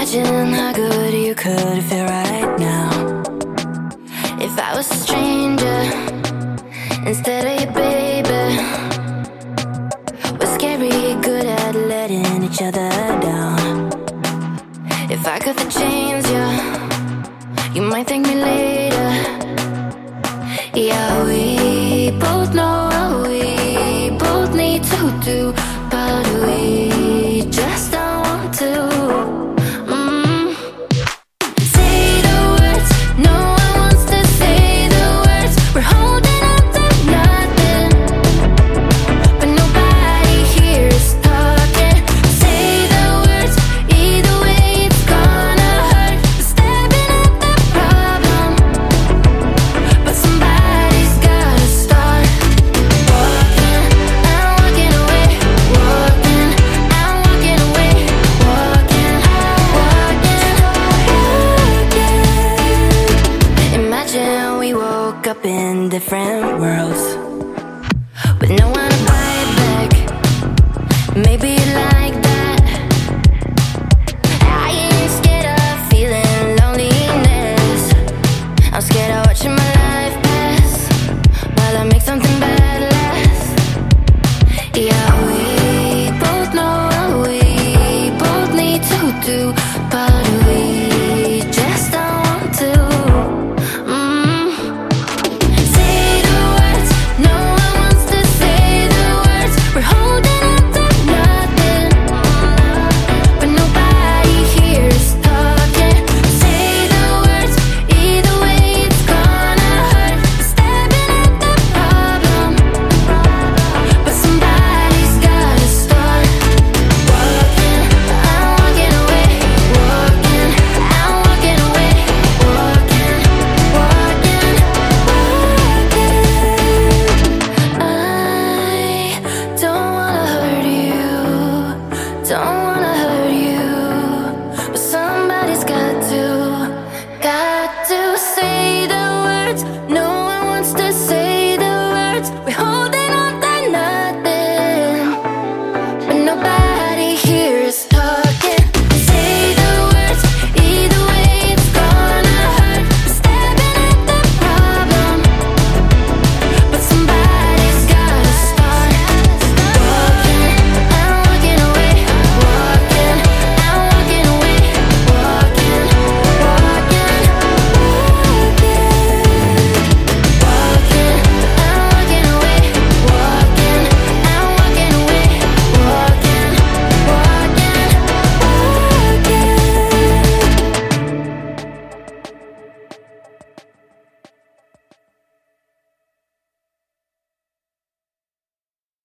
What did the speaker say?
Imagine how good you could feel right now. If I was a stranger instead of your baby. We're scary good at letting each other down. If I could change you, you might thank me later. Yeah, we both know what we both need to do, different worlds